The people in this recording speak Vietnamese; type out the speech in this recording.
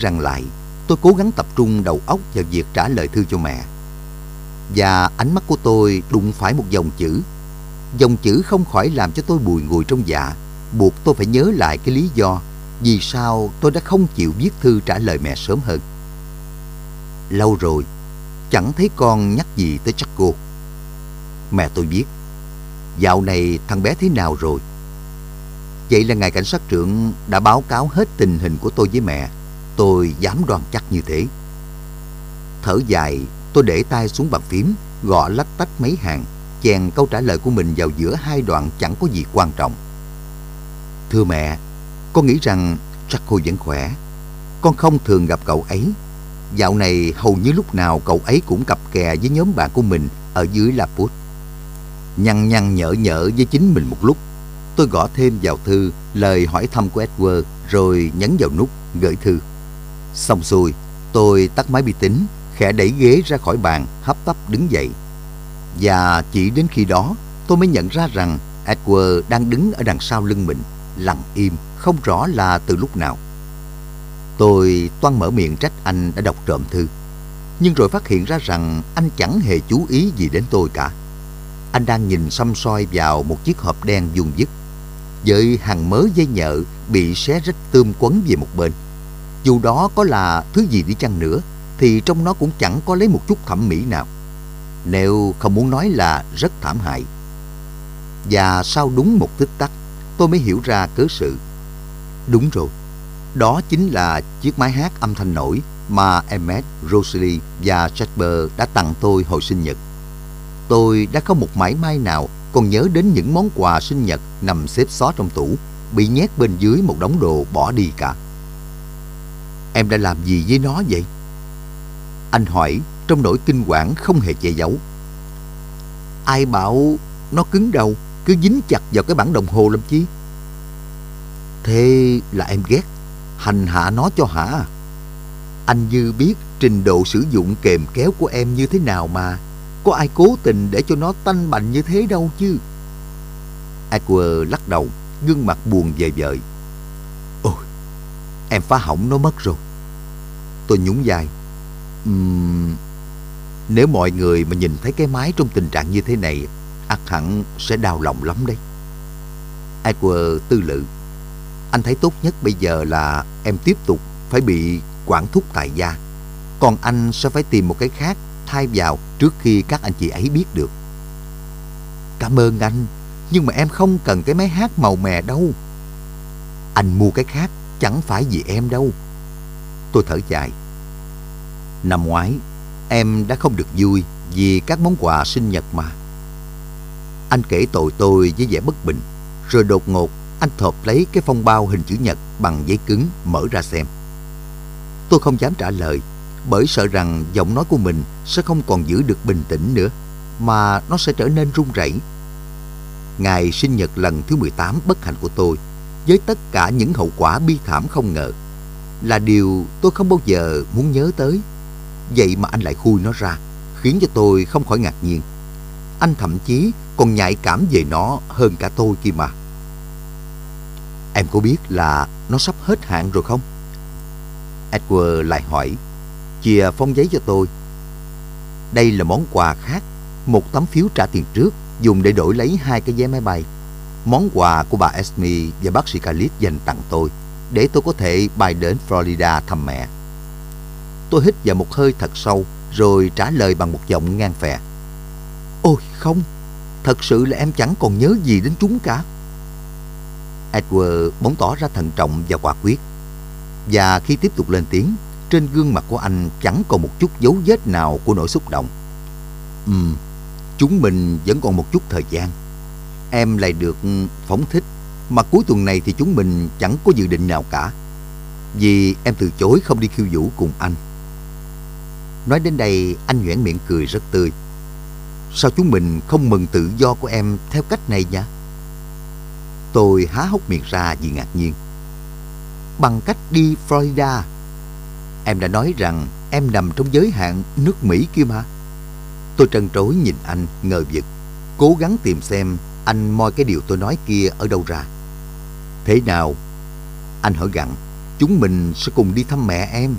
rằng lại, tôi cố gắng tập trung đầu óc vào việc trả lời thư cho mẹ. Và ánh mắt của tôi đụng phải một dòng chữ. Dòng chữ không khỏi làm cho tôi bùi ngùi trong dạ, buộc tôi phải nhớ lại cái lý do vì sao tôi đã không chịu viết thư trả lời mẹ sớm hơn. Lâu rồi, chẳng thấy con nhắc gì tới chắc cô, Mẹ tôi biết, dạo này thằng bé thế nào rồi? Vậy là ngài cảnh sát trưởng đã báo cáo hết tình hình của tôi với mẹ. Tôi dám đoan chắc như thế. Thở dài, tôi để tay xuống bàn phím, gõ lách tách mấy hàng, chèn câu trả lời của mình vào giữa hai đoạn chẳng có gì quan trọng. Thưa mẹ, con nghĩ rằng Jaco vẫn khỏe. Con không thường gặp cậu ấy. Dạo này hầu như lúc nào cậu ấy cũng cặp kè với nhóm bạn của mình ở dưới Laput. Nhăn nhăn nhở nhở với chính mình một lúc. Tôi gõ thêm vào thư lời hỏi thăm của Edward rồi nhấn vào nút gửi thư. Xong xuôi, tôi tắt máy vi tính, khẽ đẩy ghế ra khỏi bàn, hấp tấp đứng dậy. Và chỉ đến khi đó, tôi mới nhận ra rằng Edward đang đứng ở đằng sau lưng mình, lặng im, không rõ là từ lúc nào. Tôi toan mở miệng trách anh đã đọc trộm thư. Nhưng rồi phát hiện ra rằng anh chẳng hề chú ý gì đến tôi cả. Anh đang nhìn xăm soi vào một chiếc hộp đen dùng dứt với hàng mớ dây nhợ bị xé rách tươm quấn về một bên. Dù đó có là thứ gì đi chăng nữa, thì trong nó cũng chẳng có lấy một chút thẩm mỹ nào. Nếu không muốn nói là rất thảm hại. Và sau đúng một tích tắc, tôi mới hiểu ra cớ sự. Đúng rồi, đó chính là chiếc máy hát âm thanh nổi mà Emmet, Rosalie và Jasper đã tặng tôi hồi sinh nhật. Tôi đã không một mãi may nào còn nhớ đến những món quà sinh nhật nằm xếp xó trong tủ, bị nhét bên dưới một đống đồ bỏ đi cả. Em đã làm gì với nó vậy? Anh hỏi trong nỗi kinh quản không hề che giấu. Ai bảo nó cứng đầu, cứ dính chặt vào cái bản đồng hồ làm chi? Thế là em ghét, hành hạ nó cho hả? Anh Dư biết trình độ sử dụng kềm kéo của em như thế nào mà. Có ai cố tình để cho nó tanh bành như thế đâu chứ. aqua lắc đầu, gương mặt buồn về vợi. Ôi, em phá hỏng nó mất rồi. Tôi nhún vai. Uhm, nếu mọi người mà nhìn thấy cái máy trong tình trạng như thế này, ắt hẳn sẽ đau lòng lắm đấy. Edward tư lự. Anh thấy tốt nhất bây giờ là em tiếp tục phải bị quản thúc tại gia. Còn anh sẽ phải tìm một cái khác thay vào trước khi các anh chị ấy biết được. Cảm ơn anh, nhưng mà em không cần cái máy hát màu mè đâu. Anh mua cái khác chẳng phải vì em đâu. Tôi thở dài. Năm ngoái, em đã không được vui vì các món quà sinh nhật mà. Anh kể tội tôi với vẻ bất bình, rồi đột ngột anh thộp lấy cái phong bao hình chữ nhật bằng giấy cứng mở ra xem. Tôi không dám trả lời bởi sợ rằng giọng nói của mình sẽ không còn giữ được bình tĩnh nữa mà nó sẽ trở nên run rẩy. Ngày sinh nhật lần thứ 18 bất hạnh của tôi với tất cả những hậu quả bi thảm không ngờ là điều tôi không bao giờ muốn nhớ tới. Vậy mà anh lại khui nó ra khiến cho tôi không khỏi ngạc nhiên. Anh thậm chí còn nhạy cảm về nó hơn cả tôi kia mà. Em có biết là nó sắp hết hạn rồi không? Edward lại hỏi, chìa phong giấy cho tôi. Đây là món quà khác, một tấm phiếu trả tiền trước dùng để đổi lấy hai cái vé máy bay. Món quà của bà Esme và bác sĩ Khalid dành tặng tôi để tôi có thể bay đến Florida thăm mẹ. Tôi hít vào một hơi thật sâu rồi trả lời bằng một giọng ngang phè. Ôi không, thật sự là em chẳng còn nhớ gì đến chúng cả. Edward bỗng tỏ ra thận trọng và quả quyết. Và khi tiếp tục lên tiếng, trên gương mặt của anh chẳng còn một chút dấu vết nào của nỗi xúc động. Ừm, chúng mình vẫn còn một chút thời gian. Em lại được phóng thích, mà cuối tuần này thì chúng mình chẳng có dự định nào cả. Vì em từ chối không đi khiêu vũ cùng anh. Nói đến đây, anh nhoẻn miệng cười rất tươi. Sao chúng mình không mừng tự do của em theo cách này nhỉ? Tôi há hốc miệng ra vì ngạc nhiên. Bằng cách đi Florida, em đã nói rằng em nằm trong giới hạn nước Mỹ kia mà. Tôi trân trối nhìn anh ngờ vực, cố gắng tìm xem anh moi cái điều tôi nói kia ở đâu ra. Thế nào? Anh hỏi gặng, Chúng mình sẽ cùng đi thăm mẹ em.